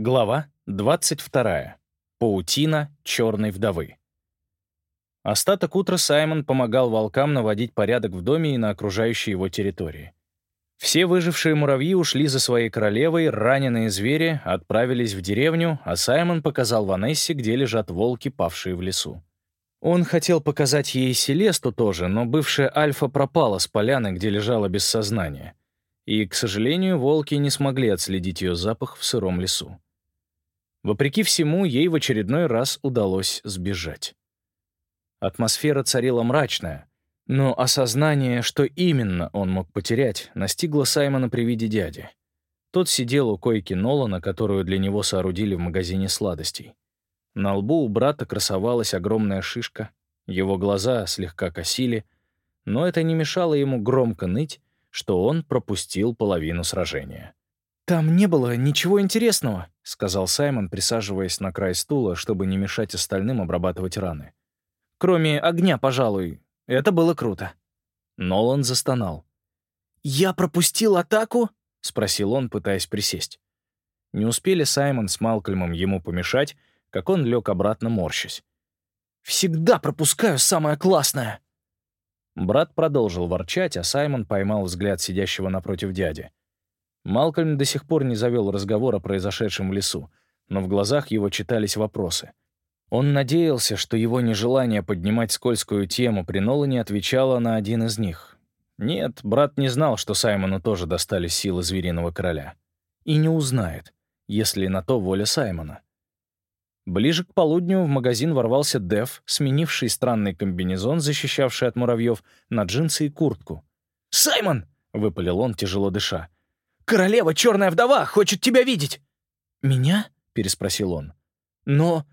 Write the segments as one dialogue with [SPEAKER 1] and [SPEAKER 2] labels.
[SPEAKER 1] Глава 22. Паутина черной вдовы. Остаток утра Саймон помогал волкам наводить порядок в доме и на окружающей его территории. Все выжившие муравьи ушли за своей королевой, раненые звери отправились в деревню, а Саймон показал Ванессе, где лежат волки, павшие в лесу. Он хотел показать ей Селесту тоже, но бывшая Альфа пропала с поляны, где лежала без сознания. И, к сожалению, волки не смогли отследить ее запах в сыром лесу. Вопреки всему, ей в очередной раз удалось сбежать. Атмосфера царила мрачная, но осознание, что именно он мог потерять, настигло Саймона при виде дяди. Тот сидел у койки Нолана, которую для него соорудили в магазине сладостей. На лбу у брата красовалась огромная шишка, его глаза слегка косили, но это не мешало ему громко ныть, что он пропустил половину сражения. «Там не было ничего интересного», — сказал Саймон, присаживаясь на край стула, чтобы не мешать остальным обрабатывать раны. «Кроме огня, пожалуй. Это было круто». Нолан застонал. «Я пропустил атаку?» — спросил он, пытаясь присесть. Не успели Саймон с Малкольмом ему помешать, как он лег обратно морщась. «Всегда пропускаю самое классное!» Брат продолжил ворчать, а Саймон поймал взгляд сидящего напротив дяди. Малкольм до сих пор не завел разговор о произошедшем в лесу, но в глазах его читались вопросы. Он надеялся, что его нежелание поднимать скользкую тему при Нолане отвечало на один из них. Нет, брат не знал, что Саймону тоже достались силы Звериного Короля. И не узнает, если на то воля Саймона. Ближе к полудню в магазин ворвался Дев, сменивший странный комбинезон, защищавший от муравьев, на джинсы и куртку. «Саймон!» — выпалил он, тяжело дыша. Королева Черная Вдова хочет тебя видеть!» «Меня?» — переспросил он. «Но...»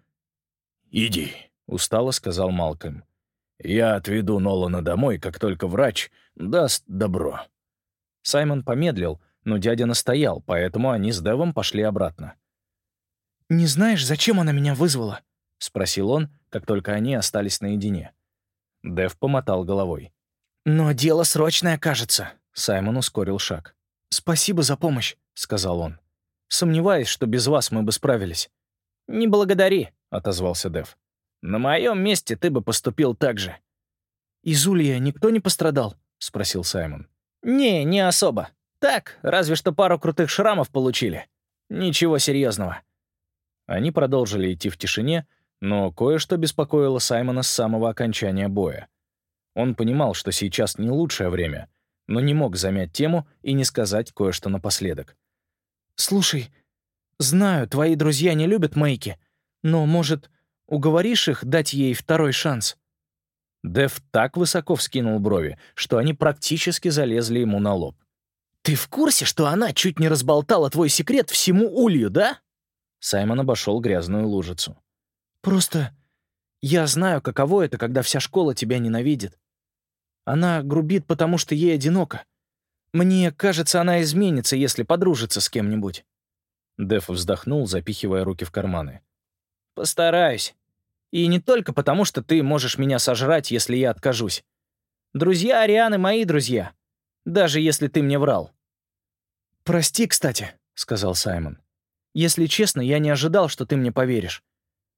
[SPEAKER 2] «Иди», — устало сказал Малкольм. «Я отведу Нолана домой, как только врач даст добро».
[SPEAKER 1] Саймон помедлил, но дядя настоял, поэтому они с Девом пошли обратно. «Не знаешь, зачем она меня вызвала?» — спросил он, как только они остались наедине. Дев помотал головой. «Но дело срочное, кажется», — Саймон ускорил шаг. «Спасибо за помощь», — сказал он. «Сомневаюсь, что без вас мы бы справились». «Не благодари», — отозвался Дев. «На моем месте ты бы поступил так же». «Из Улья никто не пострадал?» — спросил Саймон. «Не, не особо. Так, разве что пару крутых шрамов получили. Ничего серьезного». Они продолжили идти в тишине, но кое-что беспокоило Саймона с самого окончания боя. Он понимал, что сейчас не лучшее время, но не мог замять тему и не сказать кое-что напоследок. «Слушай, знаю, твои друзья не любят Мэйки, но, может, уговоришь их дать ей второй шанс?» Дэв так высоко вскинул брови, что они практически залезли ему на лоб. «Ты в курсе, что она чуть не разболтала твой секрет всему улью, да?» Саймон обошел грязную лужицу. «Просто я знаю, каково это, когда вся школа тебя ненавидит. Она грубит, потому что ей одиноко. Мне кажется, она изменится, если подружится с кем-нибудь». Деф вздохнул, запихивая руки в карманы. «Постараюсь. И не только потому, что ты можешь меня сожрать, если я откажусь. Друзья Арианы — мои друзья, даже если ты мне врал». «Прости, кстати», — сказал Саймон. «Если честно, я не ожидал, что ты мне поверишь.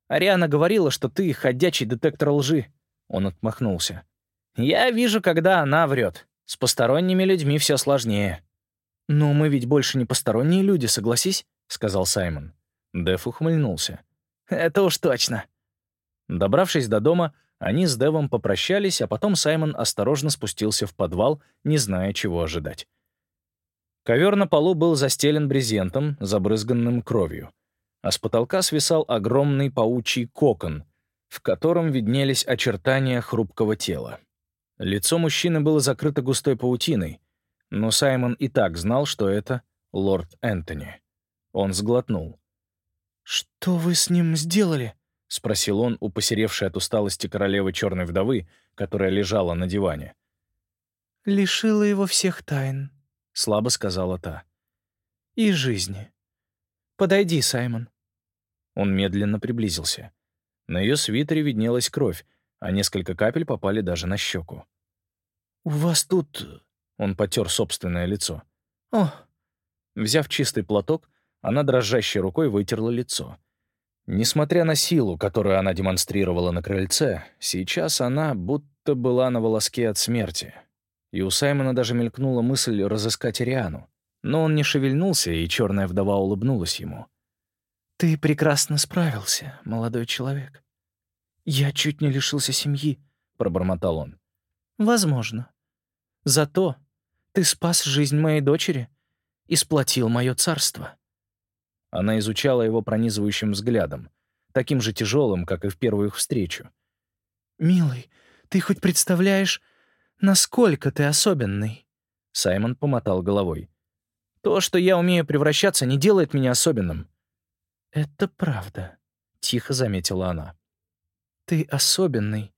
[SPEAKER 1] Ариана говорила, что ты ходячий детектор лжи». Он отмахнулся. Я вижу, когда она врет. С посторонними людьми все сложнее. «Но мы ведь больше не посторонние люди, согласись?» — сказал Саймон. Дэв ухмыльнулся. «Это уж точно». Добравшись до дома, они с Дэвом попрощались, а потом Саймон осторожно спустился в подвал, не зная, чего ожидать. Ковер на полу был застелен брезентом, забрызганным кровью, а с потолка свисал огромный паучий кокон, в котором виднелись очертания хрупкого тела. Лицо мужчины было закрыто густой паутиной, но Саймон и так знал, что это лорд Энтони. Он сглотнул. «Что вы с ним сделали?» — спросил он у посеревшей от усталости королевы черной вдовы, которая лежала на диване.
[SPEAKER 3] «Лишила его всех тайн», —
[SPEAKER 1] слабо сказала та.
[SPEAKER 3] «И жизни. Подойди, Саймон».
[SPEAKER 1] Он медленно приблизился. На ее свитере виднелась кровь, а несколько капель попали даже на щеку.
[SPEAKER 3] «У вас тут...»
[SPEAKER 1] — он потер собственное лицо.
[SPEAKER 3] «О!»
[SPEAKER 1] Взяв чистый платок, Она дрожащей рукой вытерла лицо. Несмотря на силу, которую она демонстрировала на крыльце, сейчас она будто была на волоске от смерти. И у Саймона даже мелькнула мысль разыскать Ириану. Но он не шевельнулся, и черная вдова улыбнулась ему.
[SPEAKER 3] «Ты прекрасно справился, молодой человек. Я чуть не лишился семьи», — пробормотал он. «Возможно. Зато ты спас жизнь моей дочери и сплотил мое царство».
[SPEAKER 1] Она изучала его пронизывающим взглядом, таким же тяжелым, как и в первую их встречу.
[SPEAKER 3] «Милый, ты хоть представляешь, насколько ты особенный?»
[SPEAKER 1] Саймон помотал головой. «То, что я умею превращаться, не делает меня особенным».
[SPEAKER 3] «Это правда», — тихо заметила она. «Ты особенный,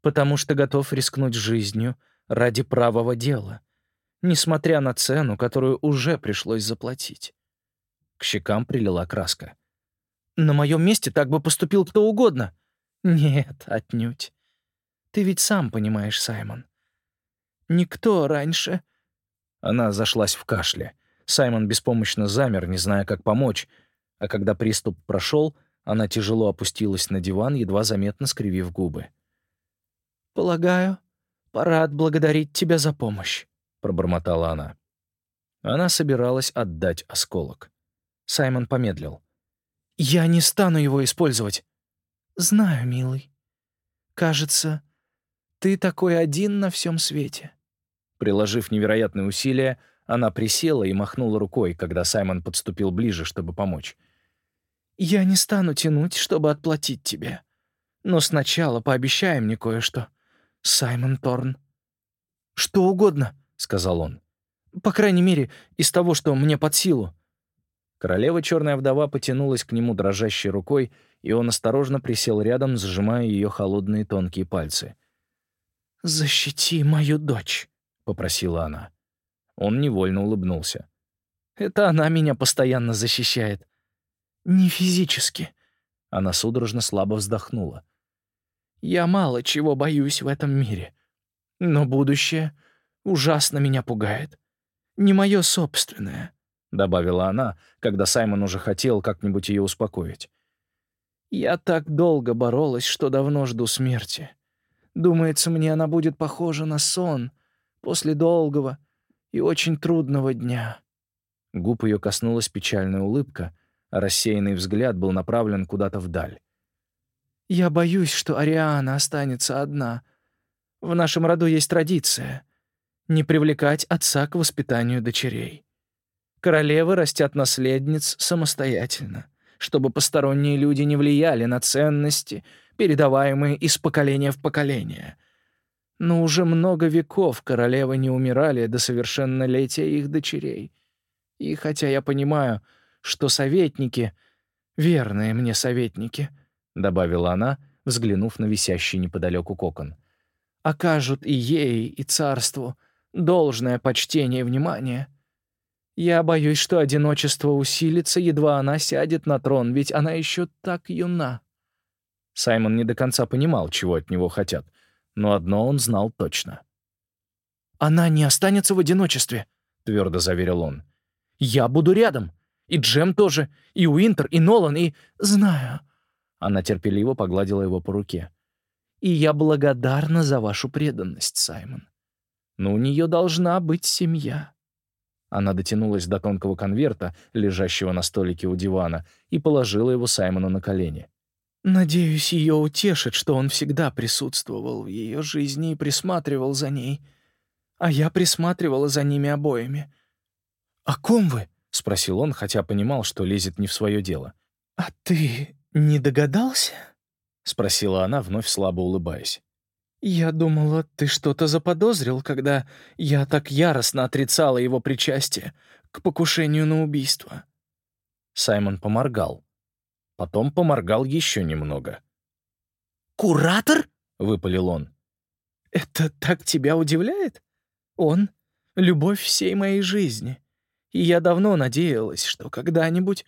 [SPEAKER 3] потому что готов рискнуть жизнью ради правого дела, несмотря на цену, которую уже пришлось заплатить.
[SPEAKER 1] К щекам прилила краска.
[SPEAKER 3] «На моем месте так бы поступил кто угодно». «Нет, отнюдь. Ты ведь сам понимаешь, Саймон. Никто раньше...»
[SPEAKER 1] Она зашлась в кашле. Саймон беспомощно замер, не зная, как помочь, а когда приступ прошел, она тяжело опустилась на диван, едва заметно скривив губы.
[SPEAKER 3] «Полагаю, пора отблагодарить тебя за помощь», — пробормотала она.
[SPEAKER 1] Она собиралась отдать осколок. Саймон помедлил.
[SPEAKER 3] «Я не стану его использовать». «Знаю, милый. Кажется, ты такой один на всем свете».
[SPEAKER 1] Приложив невероятные усилия, она присела и махнула рукой, когда Саймон подступил ближе, чтобы помочь.
[SPEAKER 3] «Я не стану тянуть, чтобы отплатить тебе. Но сначала пообещай мне кое-что, Саймон Торн». «Что угодно», — сказал он. «По крайней мере, из того, что мне под силу.
[SPEAKER 1] Королева черная вдова потянулась к нему дрожащей рукой, и он осторожно присел рядом, сжимая ее холодные тонкие пальцы.
[SPEAKER 3] «Защити мою дочь», — попросила она.
[SPEAKER 1] Он невольно улыбнулся.
[SPEAKER 3] «Это она меня постоянно защищает». «Не физически».
[SPEAKER 1] Она судорожно слабо вздохнула.
[SPEAKER 3] «Я мало чего боюсь в этом мире. Но будущее ужасно меня пугает. Не мое собственное
[SPEAKER 1] добавила она, когда Саймон уже хотел как-нибудь ее успокоить.
[SPEAKER 3] «Я так долго боролась, что давно жду смерти. Думается, мне она будет похожа на сон после долгого и очень трудного дня».
[SPEAKER 1] Губ ее коснулась печальная улыбка, рассеянный взгляд был направлен куда-то вдаль.
[SPEAKER 3] «Я боюсь, что Ариана останется одна. В нашем роду есть традиция — не привлекать отца к воспитанию дочерей. Королевы растят наследниц самостоятельно, чтобы посторонние люди не влияли на ценности, передаваемые из поколения в поколение. Но уже много веков королевы не умирали до совершеннолетия их дочерей. И хотя я понимаю, что советники, верные мне советники, — добавила она, взглянув на висящий неподалеку кокон, — окажут и ей, и царству должное почтение и внимание — я боюсь, что одиночество усилится, едва она сядет на трон, ведь она еще так юна».
[SPEAKER 1] Саймон не до конца понимал, чего от него хотят, но одно он знал точно.
[SPEAKER 3] «Она не останется в одиночестве», — твердо заверил он. «Я буду рядом. И Джем тоже, и Уинтер, и Нолан, и... Знаю». Она терпеливо погладила его по руке. «И я благодарна за вашу преданность, Саймон. Но у нее должна быть семья».
[SPEAKER 1] Она дотянулась до тонкого конверта, лежащего на столике у дивана, и положила его Саймону на колени.
[SPEAKER 3] «Надеюсь, ее утешит, что он всегда присутствовал в ее жизни и присматривал за ней. А я присматривала за ними обоими».
[SPEAKER 1] «О ком вы?» — спросил он, хотя понимал, что лезет не в свое дело.
[SPEAKER 3] «А ты не догадался?»
[SPEAKER 1] — спросила она, вновь слабо улыбаясь.
[SPEAKER 3] «Я думала, ты что-то заподозрил, когда я так яростно отрицала его причастие к покушению на убийство».
[SPEAKER 1] Саймон поморгал. Потом поморгал еще немного.
[SPEAKER 3] «Куратор?»
[SPEAKER 1] — выпалил он.
[SPEAKER 3] «Это так тебя удивляет? Он — любовь всей моей жизни. И я давно надеялась, что когда-нибудь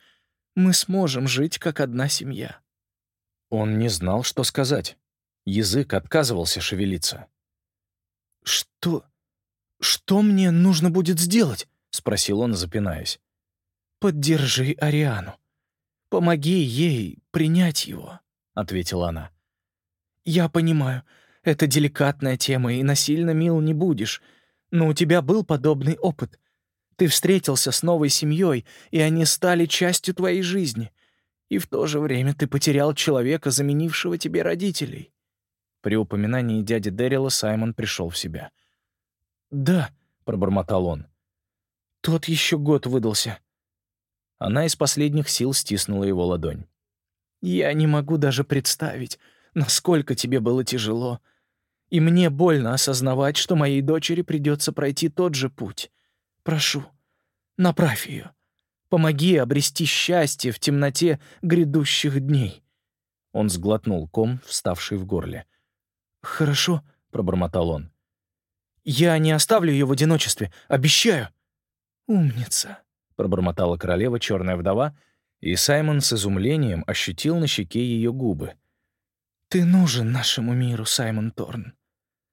[SPEAKER 3] мы сможем жить как одна семья».
[SPEAKER 1] Он не знал, что сказать. Язык отказывался шевелиться.
[SPEAKER 3] «Что... что мне нужно будет сделать?»
[SPEAKER 1] — спросил он, запинаясь.
[SPEAKER 3] поддержи Ариану. Помоги ей принять его», — ответила она. «Я понимаю, это деликатная тема, и насильно мил не будешь, но у тебя был подобный опыт. Ты встретился с новой семьей, и они стали частью твоей жизни. И в то же время ты потерял человека, заменившего тебе родителей». При упоминании дяди Дэрила Саймон пришел в себя. «Да», — пробормотал он. «Тот еще год выдался. Она из последних сил стиснула его ладонь. «Я не могу даже представить, насколько тебе было тяжело. И мне больно осознавать, что моей дочери придется пройти тот же путь. Прошу, направь ее. Помоги обрести счастье в темноте грядущих дней». Он сглотнул ком, вставший в горле. «Хорошо», — пробормотал он. «Я не оставлю ее в одиночестве, обещаю». «Умница», пробормотала королева черная вдова, и Саймон с изумлением ощутил на щеке ее губы. «Ты нужен нашему миру, Саймон Торн.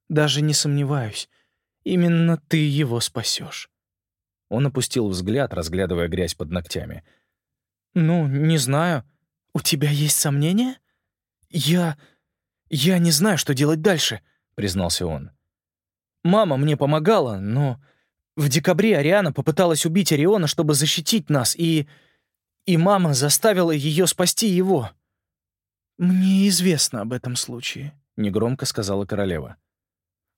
[SPEAKER 3] Даже не сомневаюсь, именно ты его спасешь. Он опустил взгляд, разглядывая грязь под ногтями. «Ну, не знаю. У тебя есть сомнения?» «Я... я не знаю, что делать дальше», — признался он. «Мама мне помогала, но в декабре Ариана попыталась убить Ориона, чтобы защитить нас, и... И мама заставила ее спасти его. «Мне известно об этом случае», — негромко сказала королева.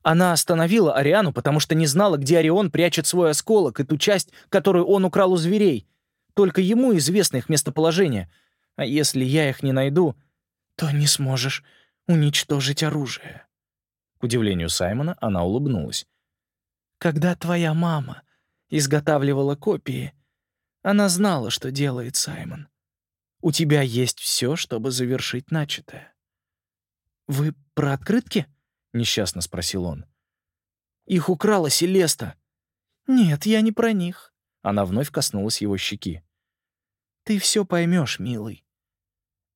[SPEAKER 3] Она остановила Ариану, потому что не знала, где Орион прячет свой осколок и ту часть, которую он украл у зверей. Только ему известно их местоположение. А если я их не найду, то не сможешь уничтожить оружие. К удивлению Саймона, она улыбнулась. Когда твоя мама изготавливала копии, она знала, что делает Саймон. У тебя есть все, чтобы завершить начатое. «Вы про открытки?» — несчастно спросил он. «Их украла Селеста». «Нет, я не про них». Она вновь коснулась его щеки. «Ты все поймешь, милый.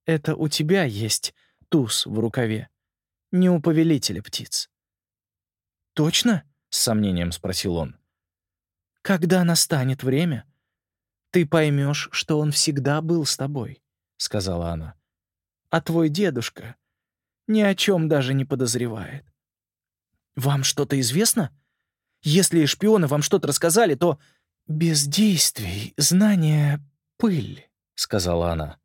[SPEAKER 3] Это у тебя есть туз в рукаве, не у повелителя птиц». «Точно?» — с сомнением спросил он. «Когда настанет время, ты поймешь, что он всегда был с тобой», — сказала она. «А твой дедушка ни о чем даже не подозревает». «Вам что-то известно? Если шпионы вам что-то рассказали, то...» «Без действий, знания — пыль», — сказала она.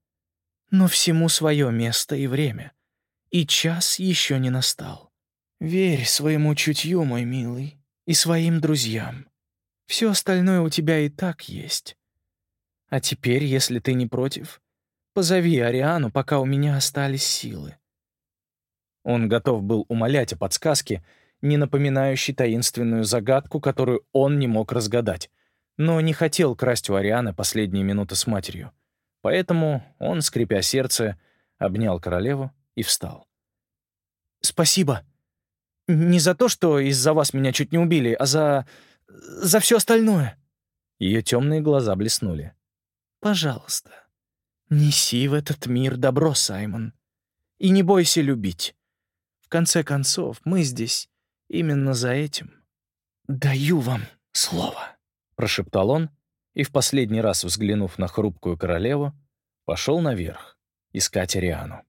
[SPEAKER 3] «Но всему свое место и время, и час еще не настал. Верь своему чутью, мой милый, и своим друзьям. Все остальное у тебя и так есть. А теперь, если ты не против, позови Ариану, пока у меня остались силы». Он готов был умолять о подсказке, не напоминающей таинственную загадку, которую он не мог разгадать, но не хотел красть у Арианы последние минуты с матерью. Поэтому он, скрипя сердце, обнял королеву и встал. «Спасибо», не за то, что из-за вас меня чуть не убили, а за... за все остальное». Ее темные глаза блеснули. «Пожалуйста, неси в этот мир добро, Саймон. И не бойся любить. Конце концов, мы здесь именно за этим. Даю вам слово», — прошептал он, и в последний раз, взглянув на хрупкую королеву, пошел наверх искать Ариану.